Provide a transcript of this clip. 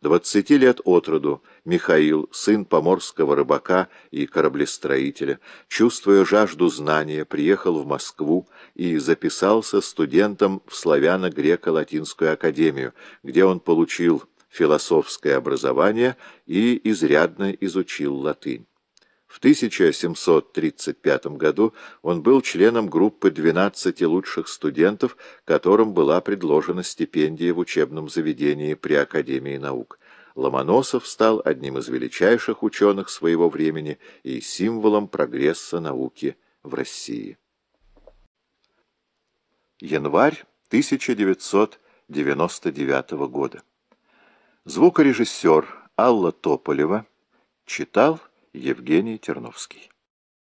Двадцати лет от роду Михаил, сын поморского рыбака и кораблестроителя, чувствуя жажду знания, приехал в Москву и записался студентом в Славяно-Греко-Латинскую академию, где он получил философское образование и изрядно изучил латынь. В 1735 году он был членом группы 12 лучших студентов, которым была предложена стипендия в учебном заведении при Академии наук. Ломоносов стал одним из величайших ученых своего времени и символом прогресса науки в России. Январь 1999 года. Звукорежиссер Алла Тополева читал Евгений Терновский.